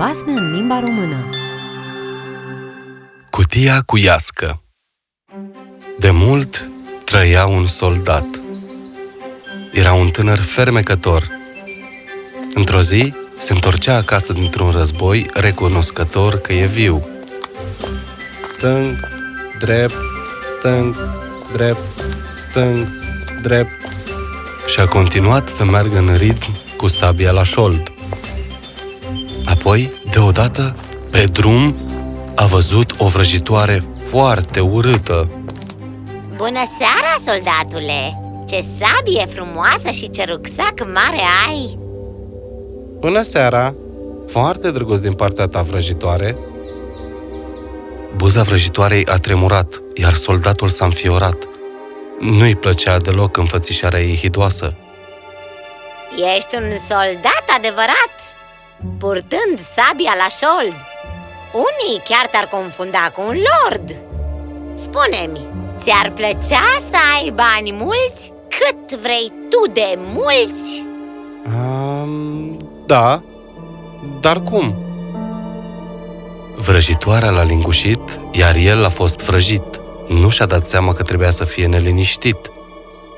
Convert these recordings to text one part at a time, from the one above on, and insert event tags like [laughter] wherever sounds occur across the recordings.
Basme în limba română Cutia cu iască De mult trăia un soldat. Era un tânăr fermecător. Într-o zi, se întorcea acasă dintr-un război recunoscător că e viu. Stâng, drept, stâng, drept, stâng, drept. Și a continuat să meargă în ritm cu sabia la șold. Apoi, deodată, pe drum, a văzut o vrăjitoare foarte urâtă. Bună seara, soldatule! Ce sabie frumoasă și ce rucsac mare ai! Bună seara! Foarte drăguț din partea ta, vrăjitoare. Buza vrăjitoarei a tremurat, iar soldatul s-a înfiorat. Nu-i plăcea deloc înfățișarea ei hidoasă. Ești un soldat adevărat, purtând sabia la șold Unii chiar te-ar confunda cu un lord Spune-mi, ți-ar plăcea să ai bani mulți? Cât vrei tu de mulți? Um, da, dar cum? Vrăjitoarea l-a lingușit, iar el a fost vrăjit. Nu și-a dat seama că trebuia să fie neliniștit.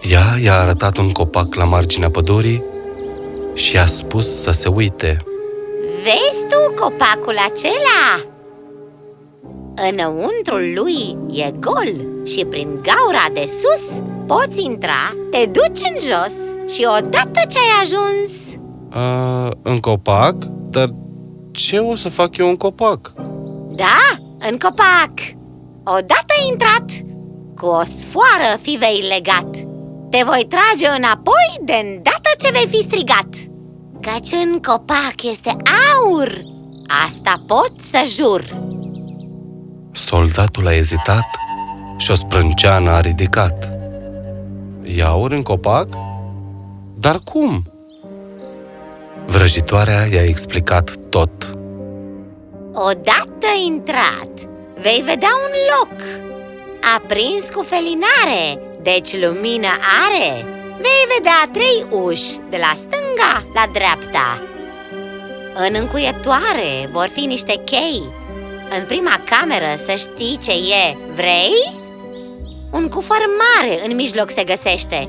Ea i-a arătat un copac la marginea pădurii și a spus să se uite. Vezi tu copacul acela? Înăuntrul lui e gol și prin gaura de sus poți intra, te duci în jos și odată ce ai ajuns... Uh, în copac? Dar ce o să fac eu în copac? Da, în copac! Odată intrat, cu o sfoară fi vei legat Te voi trage înapoi de îndată ce vei fi strigat Căci în copac este aur Asta pot să jur Soldatul a ezitat și o sprânceană a ridicat. E aur în copac? Dar cum? Vrăjitoarea i-a explicat tot. Odată intrat, vei vedea un loc Aprins cu felinare, deci lumină are Vei vedea trei uși, de la stânga la dreapta. În încuietoare vor fi niște chei. În prima cameră să știi ce e, vrei? Un cufăr mare în mijloc se găsește.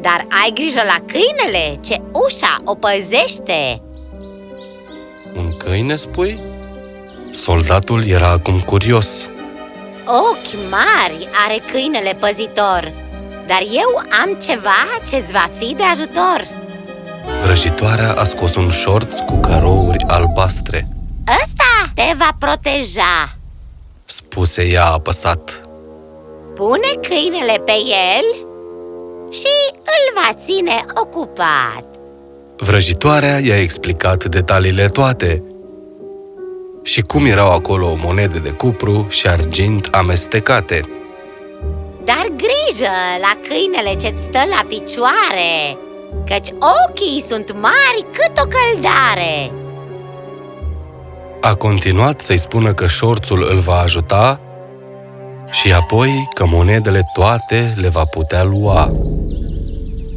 Dar ai grijă la câinele, ce ușa o păzește. Un câine, spui? Soldatul era acum curios. Ochi mari are câinele păzitor Dar eu am ceva ce-ți va fi de ajutor. Vrăjitoarea a scos un șorț cu carouri albastre. Ăsta te va proteja Spuse ea apăsat. Pune câinele pe el și îl va ține ocupat. Vrăjitoarea i-a explicat detaliile toate. Și cum erau acolo monede de cupru și argint amestecate. Dar grijă la câinele ce-ți stă la picioare, căci ochii sunt mari cât o căldare a continuat să-i spună că șorțul îl va ajuta și apoi că monedele toate le va putea lua.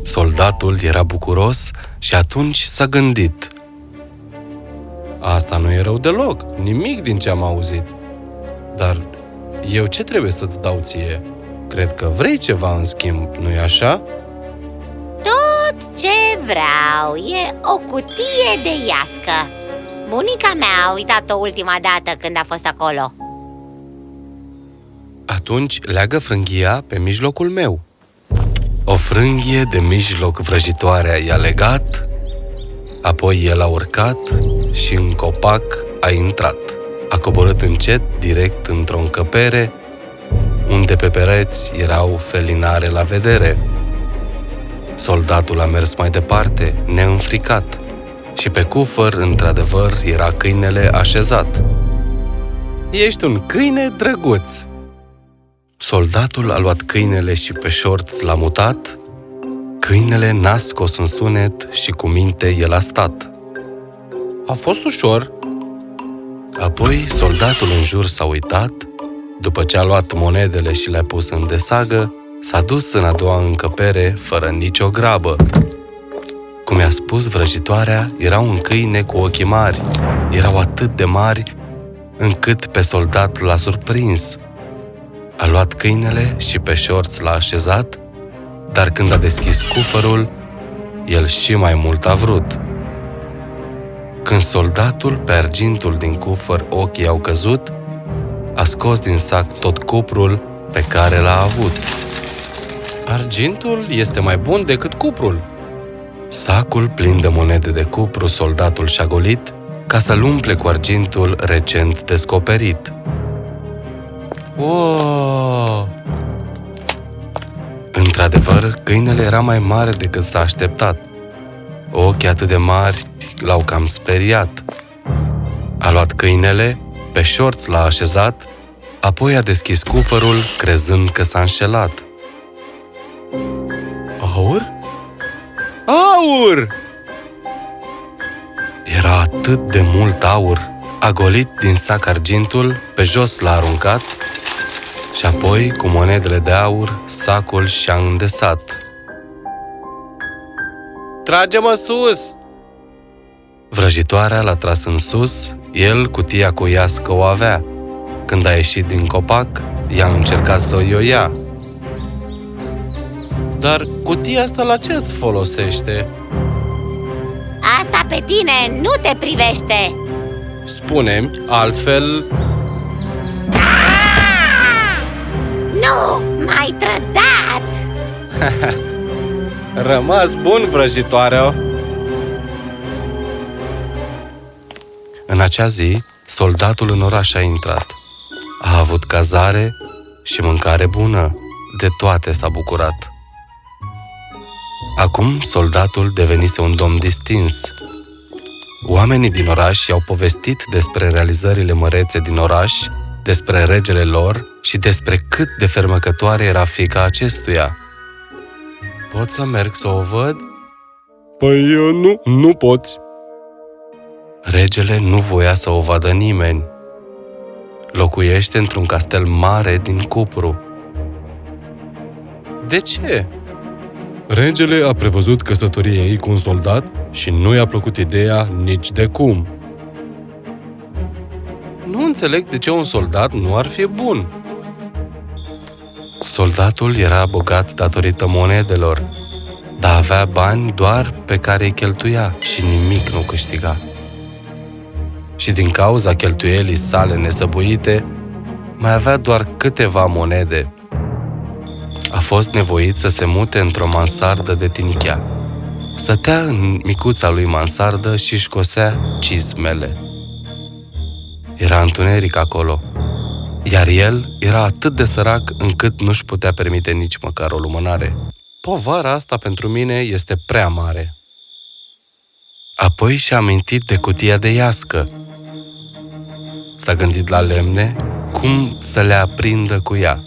Soldatul era bucuros și atunci s-a gândit. Asta nu e rău deloc, nimic din ce am auzit. Dar eu ce trebuie să-ți dau ție? Cred că vrei ceva în schimb, nu-i așa? Tot ce vreau e o cutie de iască. Bunica mea a uitat-o ultima dată când a fost acolo. Atunci leagă frânghia pe mijlocul meu. O frânghie de mijloc vrăjitoarea i-a legat Apoi el a urcat și în copac a intrat. A coborât încet direct într-o încăpere Unde pe pereți erau felinare la vedere Soldatul a mers mai departe, neînfricat și pe cufăr, într-adevăr, era câinele așezat. Ești un câine drăguț! Soldatul a luat câinele și pe șorț l-a mutat. Câinele n-a scos un sunet și cu minte el a stat. A fost ușor. Apoi soldatul în jur s-a uitat, după ce a luat monedele și le-a pus în desagă, s-a dus în a doua încăpere fără nicio grabă. Cum i-a spus vrăjitoarea, era un câine cu ochii mari. Erau atât de mari încât pe soldat l-a surprins. A luat câinele și pe șorț l-a așezat, dar când a deschis cufărul, el și mai mult a vrut. Când soldatul, pe argintul din cufăr, ochii au căzut, a scos din sac tot cuprul pe care l-a avut. Argintul este mai bun decât cuprul. Sacul plin de monede de cupru soldatul și-a golit ca să-l umple cu argintul recent descoperit. Oh! Într-adevăr, câinele era mai mare decât s-a așteptat. Ochii atât de mari l-au cam speriat. A luat câinele, pe șorț l-a așezat, apoi a deschis cufărul, crezând că s-a înșelat. Aur? Aur! Era atât de mult aur. A golit din sac argintul, pe jos l-a aruncat și apoi, cu monedele de aur, sacul și-a îndesat. Trage-mă sus! Vrăjitoarea l-a tras în sus, el cutia cu iască o avea. Când a ieșit din copac, i-a încercat să o ioia. Dar cutia asta la ce îți folosește? Asta pe tine nu te privește! spune altfel... Nu, m-ai trădat! [laughs] Rămas bun, vrăjitoare! În acea zi, soldatul în oraș a intrat. A avut cazare și mâncare bună. De toate s-a bucurat. Acum soldatul devenise un domn distins. Oamenii din oraș i-au povestit despre realizările mărețe din oraș, despre regele lor și despre cât de fermecătoare era fica acestuia. Pot să merg să o văd? Păi nu, nu poți. Regele nu voia să o vadă nimeni. Locuiește într-un castel mare din cupru. De ce? Regele a prevăzut căsătoria ei cu un soldat și nu i-a plăcut ideea nici de cum. Nu înțeleg de ce un soldat nu ar fi bun. Soldatul era bogat datorită monedelor, dar avea bani doar pe care îi cheltuia și nimic nu câștiga. Și din cauza cheltuielii sale nesăbuite, mai avea doar câteva monede a fost nevoit să se mute într-o mansardă de tinichea. Stătea în micuța lui mansardă și își cosea cizmele. Era întuneric acolo, iar el era atât de sărac încât nu-și putea permite nici măcar o lumânare. Povara asta pentru mine este prea mare. Apoi și-a amintit de cutia de iască. S-a gândit la lemne, cum să le aprindă cu ea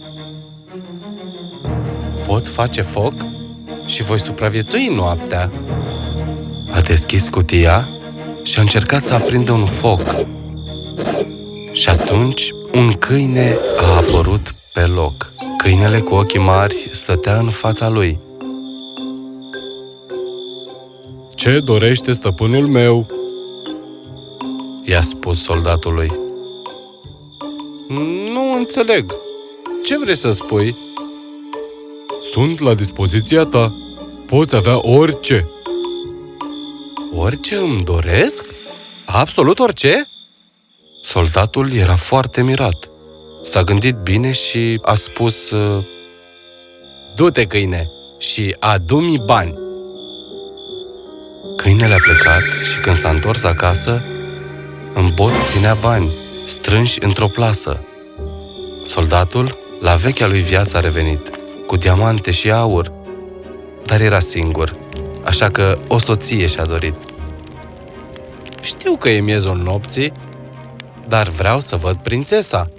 pot face foc și voi supraviețui noaptea. A deschis cutia și a încercat să aprindă un foc. Și atunci un câine a apărut pe loc. Câinele cu ochii mari stătea în fața lui. Ce dorește stăpânul meu? I-a spus soldatului. Nu înțeleg. Ce vrei să spui? Sunt la dispoziția ta. Poți avea orice. Orice îmi doresc? Absolut orice? Soldatul era foarte mirat. S-a gândit bine și a spus uh, Du-te, câine, și adu-mi bani. Câinele a plecat și când s-a întors acasă, în bot ținea bani, strânși într-o plasă. Soldatul, la vechea lui viață, a revenit – cu diamante și aur, dar era singur, așa că o soție și-a dorit. Știu că e miezul nopții, dar vreau să văd prințesa.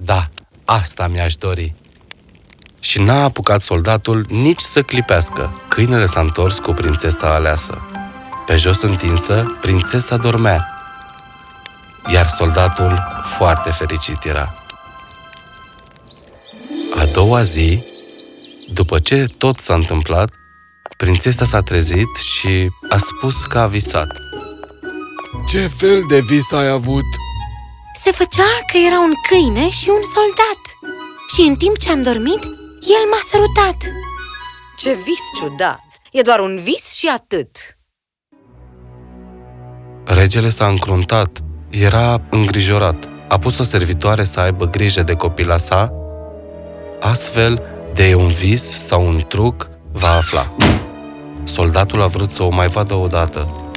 Da, asta mi-aș dori. Și n-a apucat soldatul nici să clipească. Câinele s-a întors cu prințesa aleasă. Pe jos întinsă, prințesa dormea, iar soldatul foarte fericit era. A doua zi, după ce tot s-a întâmplat, Prințesa s-a trezit și a spus că a visat. Ce fel de vis ai avut? Se făcea că era un câine și un soldat Și în timp ce am dormit, el m-a sărutat Ce vis ciudat! E doar un vis și atât! Regele s-a încruntat, era îngrijorat. A pus o servitoare să aibă grijă de copila sa, astfel de un vis sau un truc va afla. Soldatul a vrut să o mai vadă odată,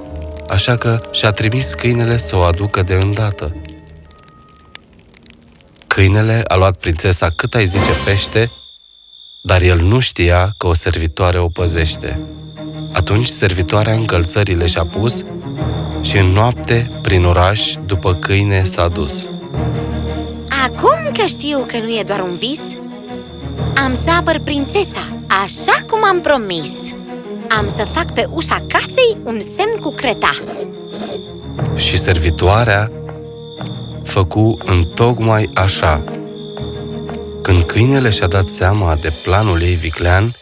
așa că și-a trimis câinele să o aducă de îndată. Câinele a luat prințesa cât ai zice pește, dar el nu știa că o servitoare o păzește. Atunci servitoarea încălțările și-a pus și în noapte, prin oraș, după câine s-a dus. Acum că știu că nu e doar un vis Am să apăr prințesa, așa cum am promis Am să fac pe ușa casei un semn cu creta Și servitoarea făcu întocmai așa. Când câinele și-a dat seama de planul ei viclean,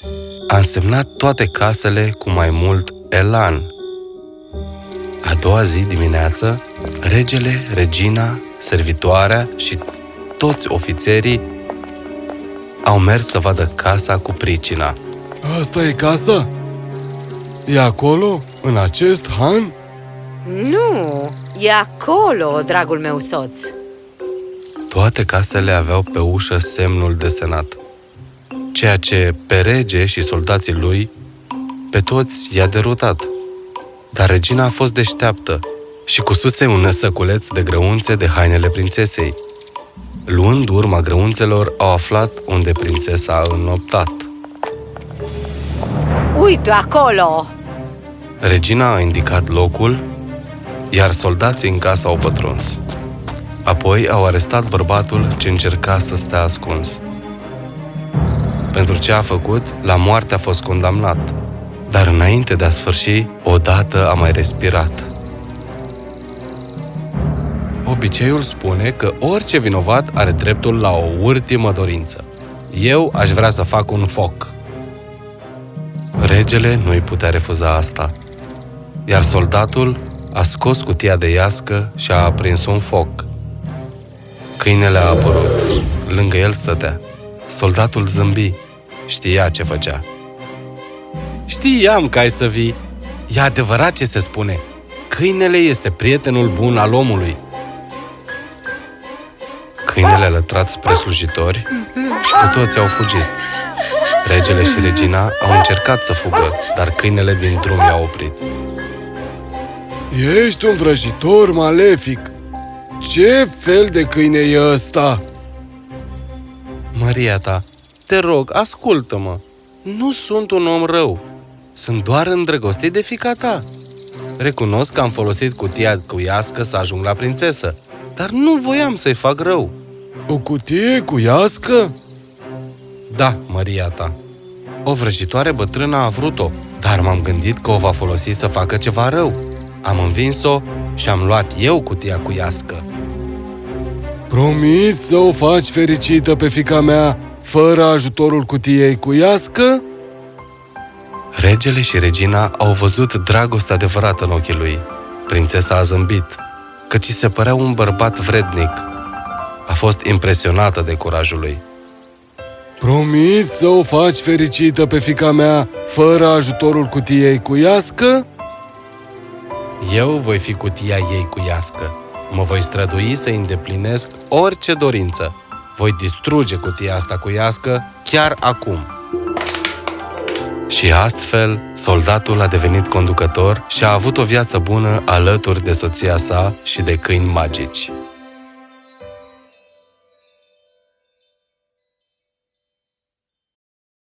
a însemnat toate casele cu mai mult elan. A doua zi dimineață, regele, regina, servitoarea și toți ofițerii au mers să vadă casa cu pricina. Asta e casa? E acolo, în acest han? Nu, e acolo, dragul meu soț! Toate casele aveau pe ușă semnul desenat, ceea ce pe rege și soldații lui pe toți i-a derutat. Dar regina a fost deșteaptă și cususe un năsăculeț de grăunțe de hainele prințesei. Luând urma grăunțelor, au aflat unde prințesa a înoptat. Uite acolo! Regina a indicat locul, iar soldații în casă au pătruns. Apoi au arestat bărbatul ce încerca să stea ascuns. Pentru ce a făcut, la moarte a fost condamnat, dar înainte de a sfârși, odată a mai respirat. Obiceiul spune că orice vinovat are dreptul la o ultimă dorință. Eu aș vrea să fac un foc. Regele nu-i putea refuza asta, iar soldatul a scos cutia de iască și a aprins un foc. Câinele a apărut. Lângă el stătea. Soldatul zâmbi. Știa ce făcea. Știam că ai să vii. E adevărat ce se spune. Câinele este prietenul bun al omului. Câinele lătrat spre slujitori și cu toți au fugit. Regele și regina au încercat să fugă, dar câinele din drum i-a oprit. Ești un vrăjitor malefic! Ce fel de câine e ăsta? Maria ta, te rog, ascultă-mă. Nu sunt un om rău. Sunt doar îndrăgostit de fica ta. Recunosc că am folosit cutia cu iască să ajung la prințesă, dar nu voiam să-i fac rău. O cutie cu iască? Da, Maria ta. O vrăjitoare bătrână a vrut-o, dar m-am gândit că o va folosi să facă ceva rău. Am învins-o și am luat eu cutia cu iască. Promiți să o faci fericită pe fica mea fără ajutorul cutiei cu iască? Regele și regina au văzut dragostea adevărată în ochii lui. Prințesa a zâmbit, căci se părea un bărbat vrednic. A fost impresionată de curajul lui. Promiți să o faci fericită pe fica mea fără ajutorul cutiei cu iască? Eu voi fi cutia ei cu iască. Mă voi strădui să îndeplinesc orice dorință. Voi distruge cutia asta cu iască chiar acum. Și astfel, soldatul a devenit conducător și a avut o viață bună alături de soția sa și de câini magici.